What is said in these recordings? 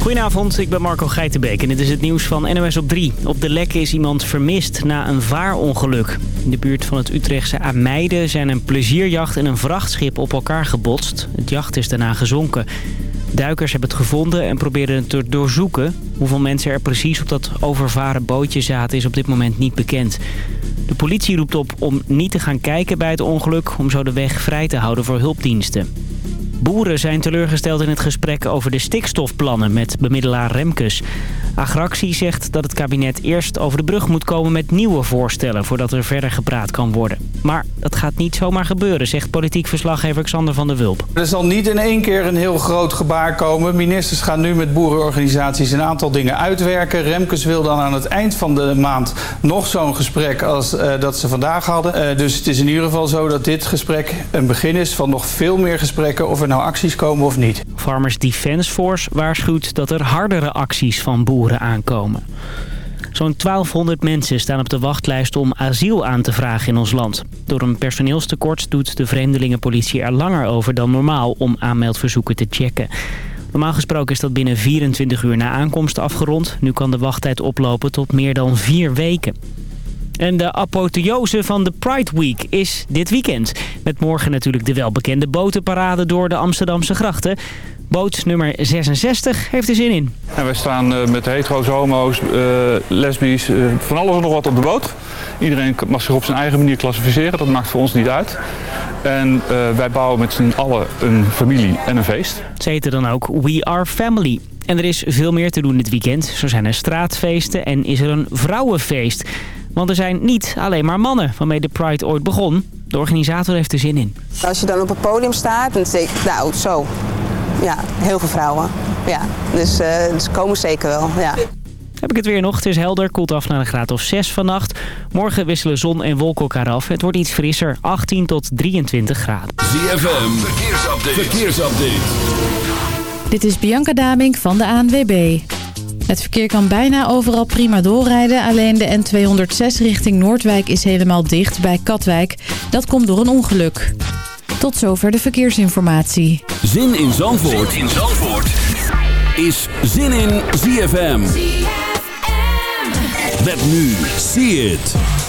Goedenavond, ik ben Marco Geitenbeek en dit is het nieuws van NOS op 3. Op de Lek is iemand vermist na een vaarongeluk. In de buurt van het Utrechtse Ameide zijn een plezierjacht en een vrachtschip op elkaar gebotst. Het jacht is daarna gezonken. Duikers hebben het gevonden en proberen het te doorzoeken. Hoeveel mensen er precies op dat overvaren bootje zaten is op dit moment niet bekend. De politie roept op om niet te gaan kijken bij het ongeluk... om zo de weg vrij te houden voor hulpdiensten. Boeren zijn teleurgesteld in het gesprek over de stikstofplannen met bemiddelaar Remkes. Agractie zegt dat het kabinet eerst over de brug moet komen met nieuwe voorstellen... voordat er verder gepraat kan worden. Maar dat gaat niet zomaar gebeuren, zegt politiek verslaggever Xander van der Wulp. Er zal niet in één keer een heel groot gebaar komen. Ministers gaan nu met boerenorganisaties een aantal dingen uitwerken. Remkes wil dan aan het eind van de maand nog zo'n gesprek als uh, dat ze vandaag hadden. Uh, dus het is in ieder geval zo dat dit gesprek een begin is van nog veel meer gesprekken... of nou acties komen of niet. Farmers Defence Force waarschuwt dat er hardere acties van boeren aankomen. Zo'n 1200 mensen staan op de wachtlijst om asiel aan te vragen in ons land. Door een personeelstekort doet de vreemdelingenpolitie er langer over dan normaal om aanmeldverzoeken te checken. Normaal gesproken is dat binnen 24 uur na aankomst afgerond. Nu kan de wachttijd oplopen tot meer dan vier weken. En de apotheose van de Pride Week is dit weekend. Met morgen natuurlijk de welbekende botenparade door de Amsterdamse grachten. Boot nummer 66 heeft er zin in. En wij staan uh, met hetero's, homo's, uh, lesbisch, uh, van alles en nog wat op de boot. Iedereen mag zich op zijn eigen manier klassificeren, dat maakt voor ons niet uit. En wij bouwen met z'n allen een familie en een feest. Ze heten dan ook We Are Family. En er is veel meer te doen dit weekend. Zo zijn er straatfeesten en is er een vrouwenfeest. Want er zijn niet alleen maar mannen waarmee de Pride ooit begon. De organisator heeft er zin in. Als je dan op het podium staat, dan denk ik, nou zo, ja, heel veel vrouwen. Ja, dus, uh, dus komen zeker wel, ja. Heb ik het weer nog. Het is helder, koelt af naar een graad of 6 vannacht. Morgen wisselen zon en wolken elkaar af. Het wordt iets frisser, 18 tot 23 graden. ZFM, verkeersupdate. verkeersupdate. Dit is Bianca Damink van de ANWB. Het verkeer kan bijna overal prima doorrijden. Alleen de N206 richting Noordwijk is helemaal dicht bij Katwijk. Dat komt door een ongeluk. Tot zover de verkeersinformatie. Zin in Zandvoort, zin in Zandvoort. is Zin in ZFM. ZFM. Met nu, see it.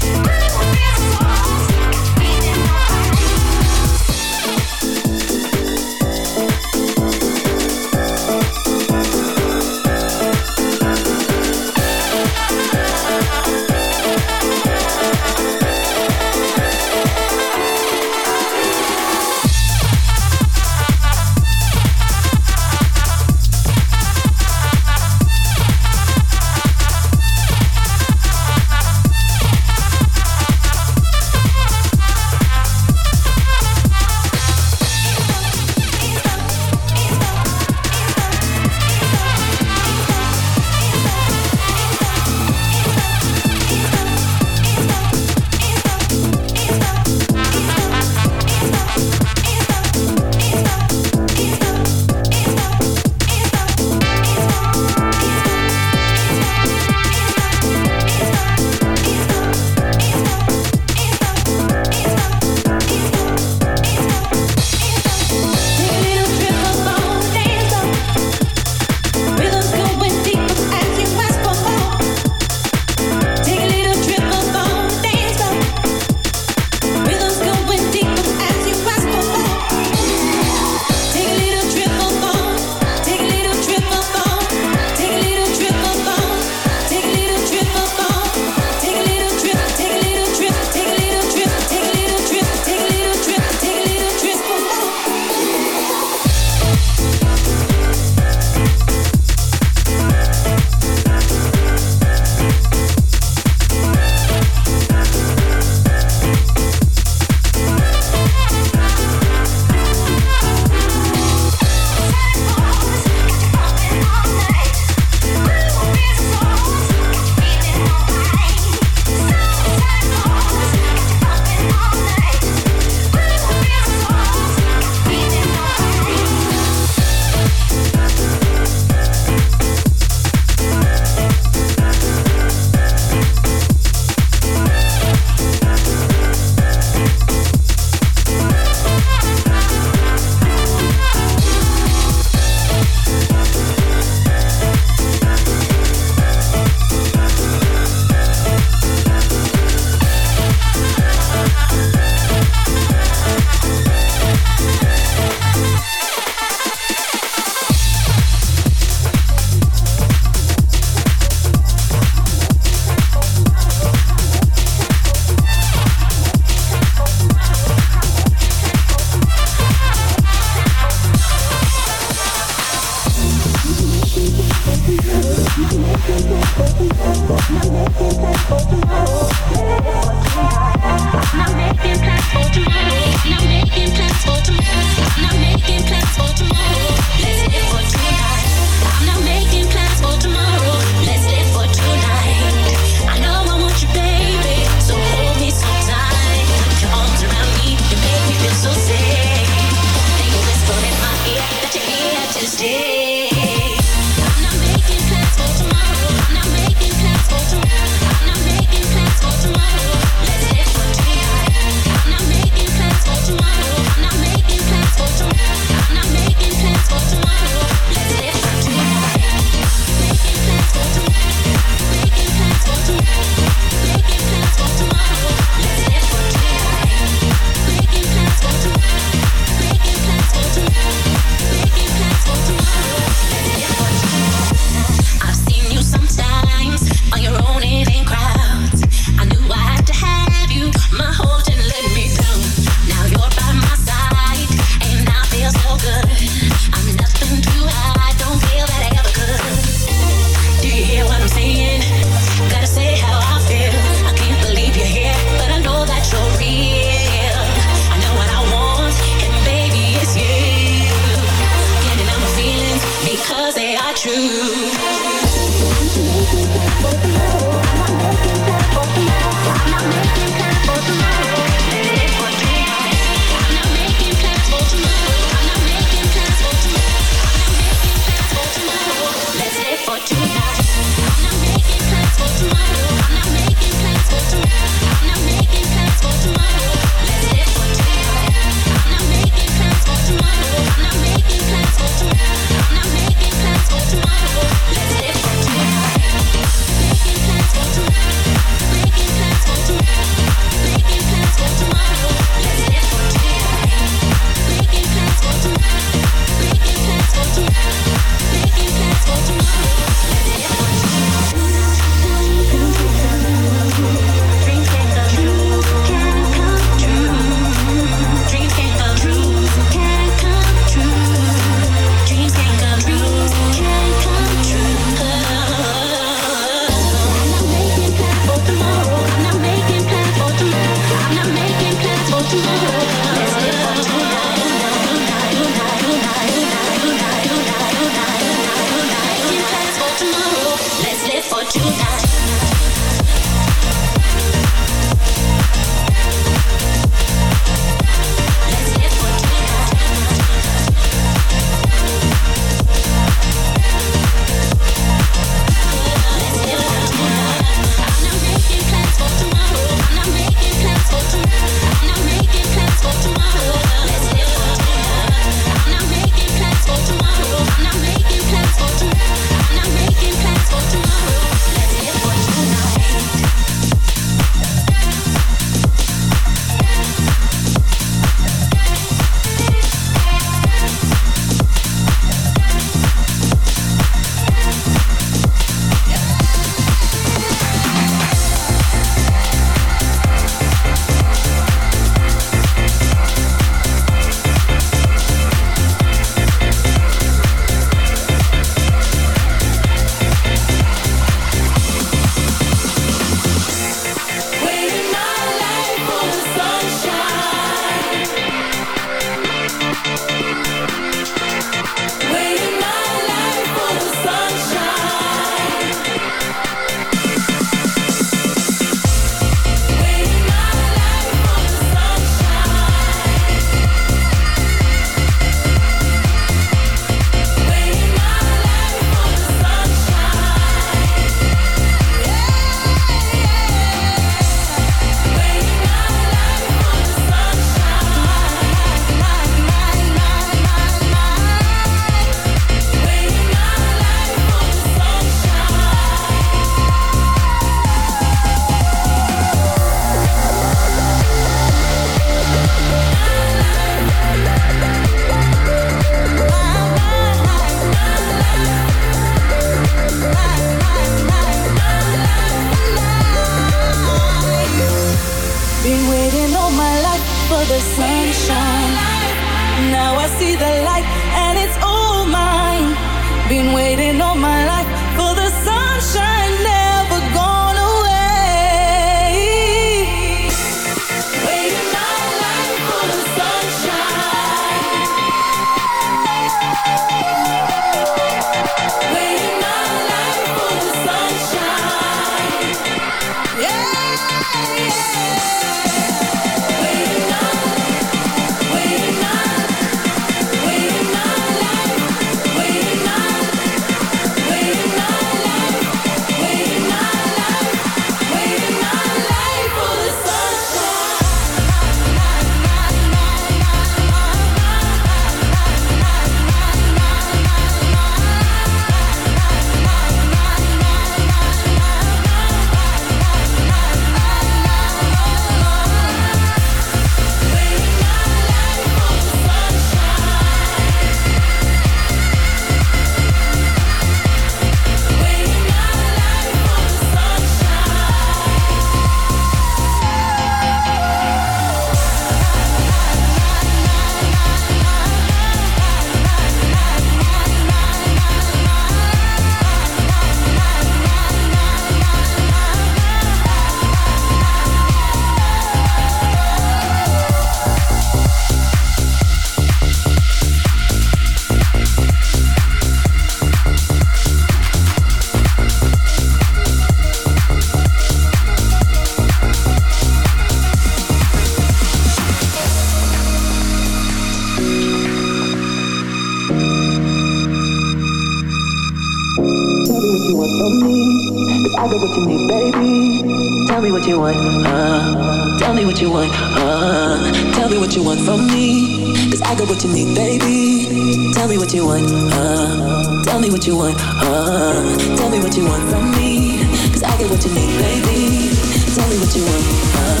Tell me what you want, uh. Tell me what you want, uh. Tell me what you want from me. Cause I got what you need, baby. Tell me what you want, uh. Tell me what you want, uh. Tell me what you want from me. Cause I got what you need, baby. Tell me what you want, uh.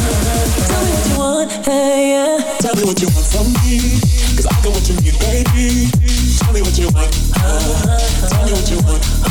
Tell me what you want, hey, yeah. Tell me what you want from me. Cause I got what you need, baby. Tell me what you want, uh. Tell me what you want,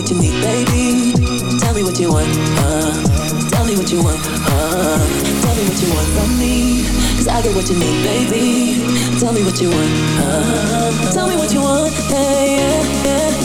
what you need, baby. Tell me what you want, uh. me what you want, uh, tell me what you want from me. Cause I get what you need, baby. Tell me what you want, uh, tell me what you want, yeah, yeah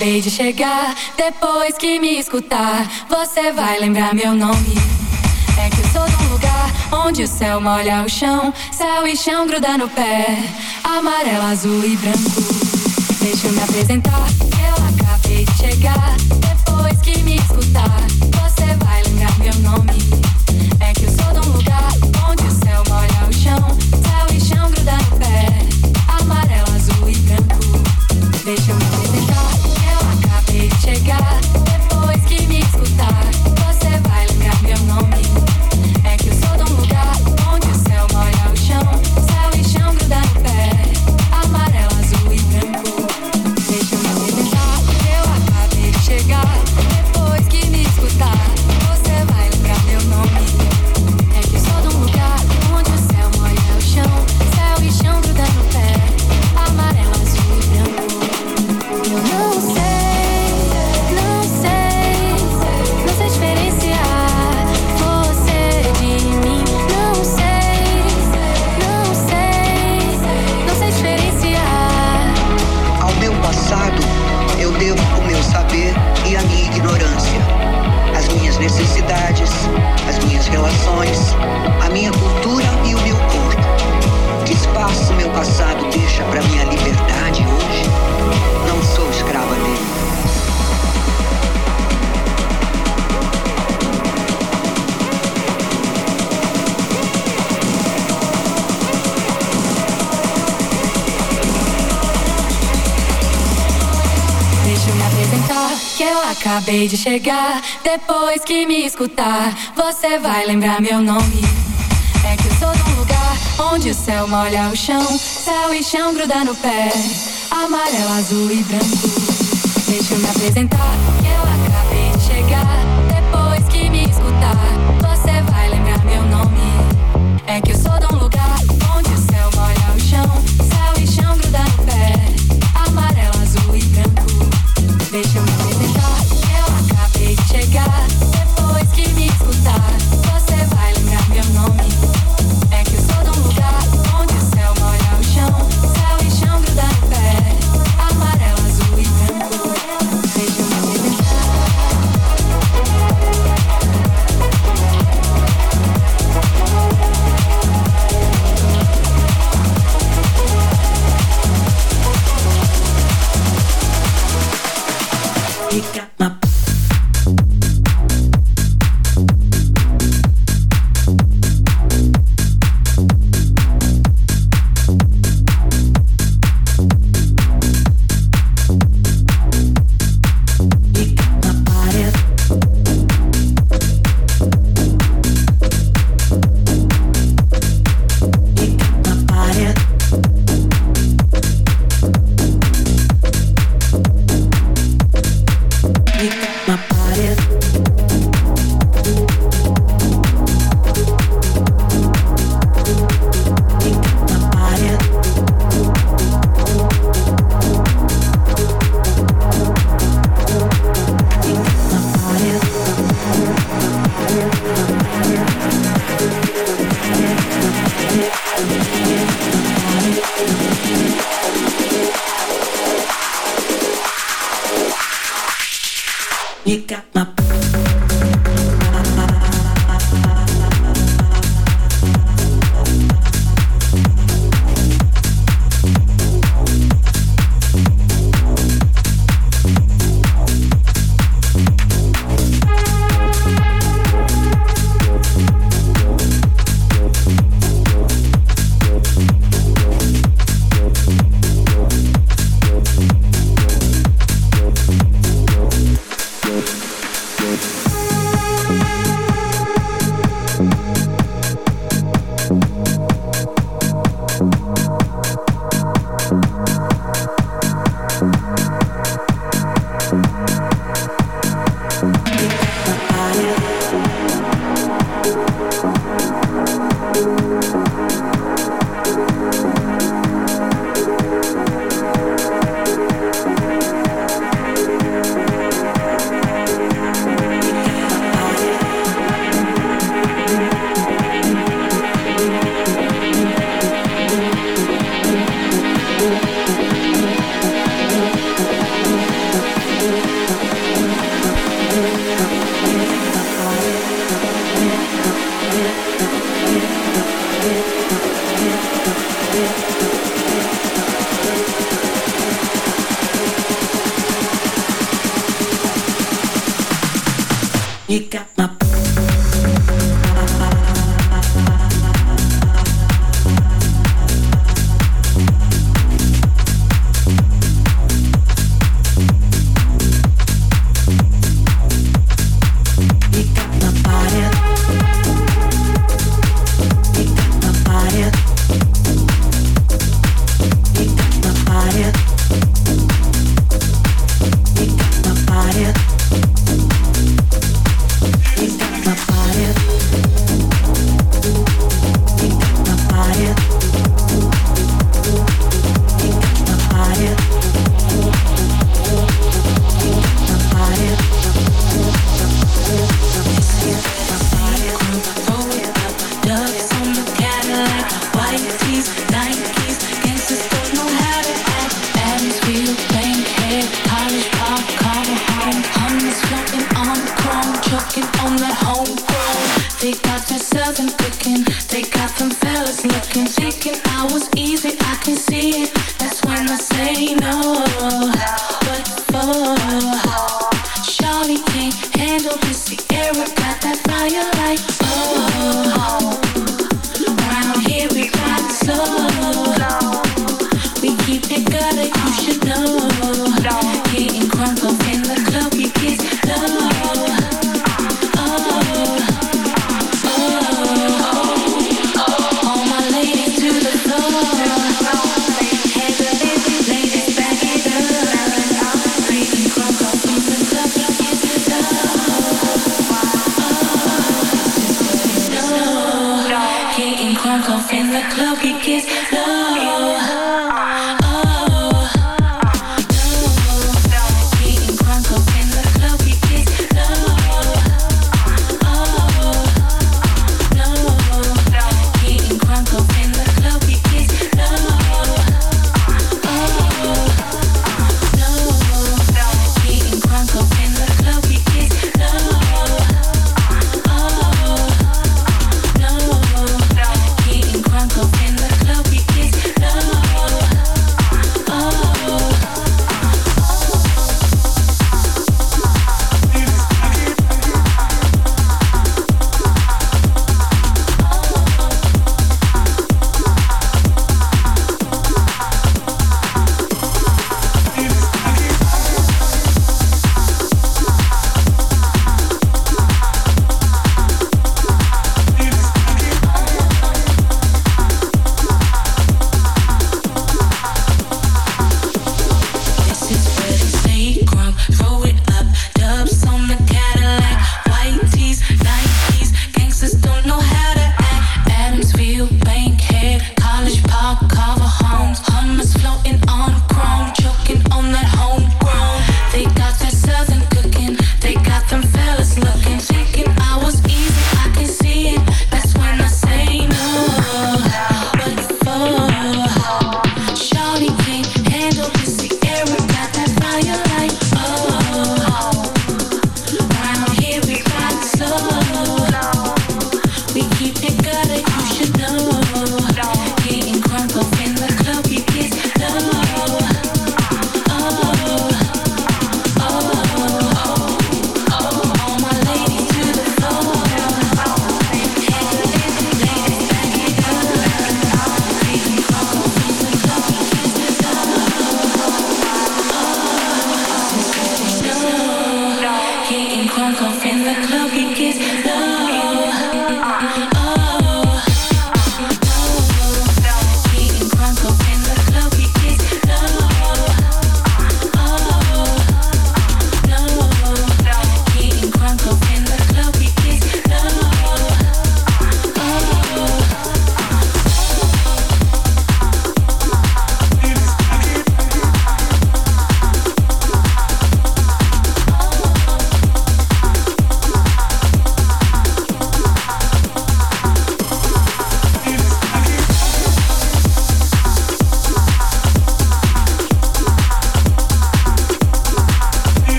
Acabei de chegar, depois que me escutar, você vai lembrar meu nome. É que eu sou de um lugar onde o céu molha o chão, céu e chão gruda no pé, amarelo, azul e branco. Deixa eu me apresentar. Acabei de chegar, depois que me escutar, você vai lembrar meu nome. É que eu sou de um lugar onde o céu molha o chão, céu e chão gruda no pé, amarelo, azul e branco. Deixa eu me apresentar.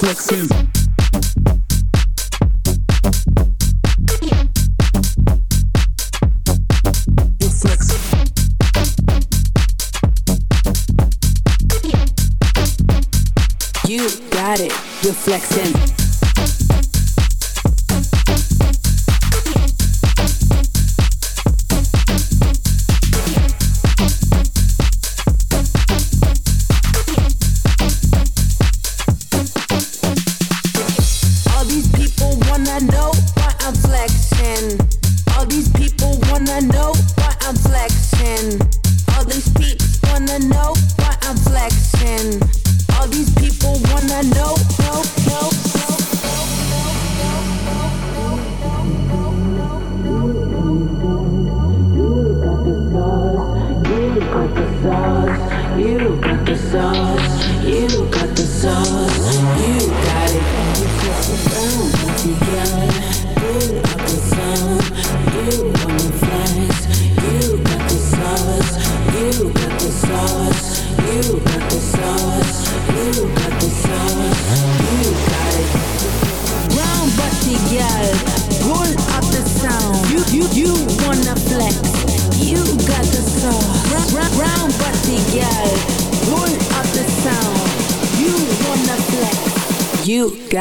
sexy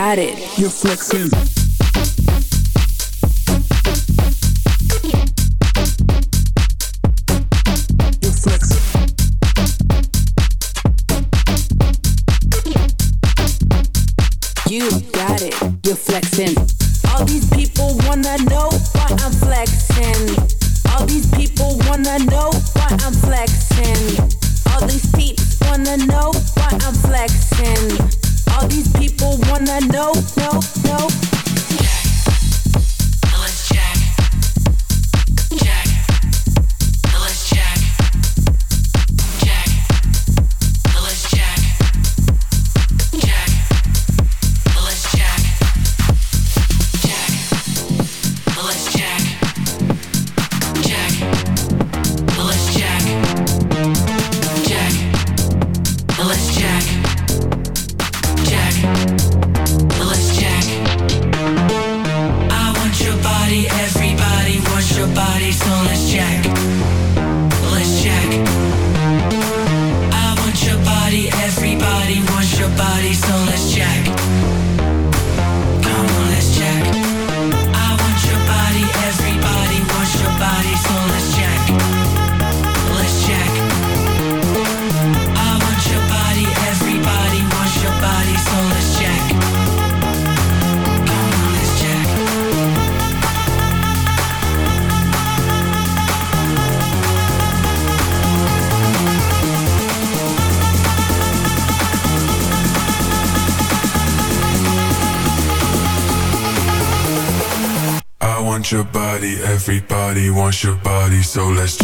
got it. You're flexing. everybody wants your body, so let's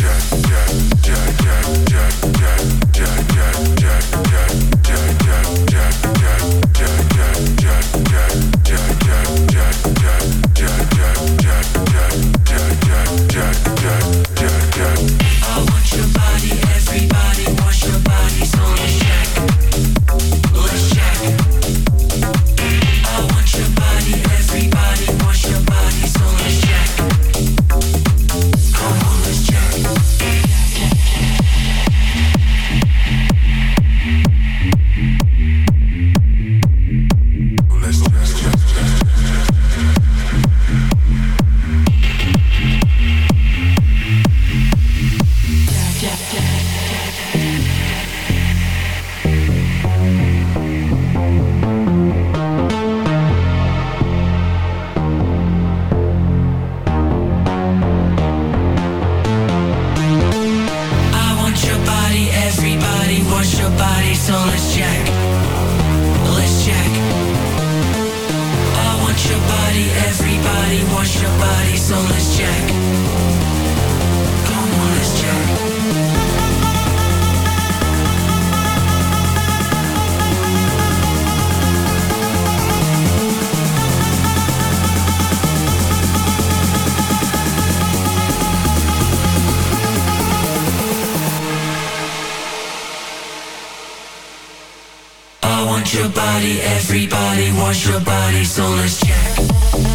everybody wants your body, so let's check.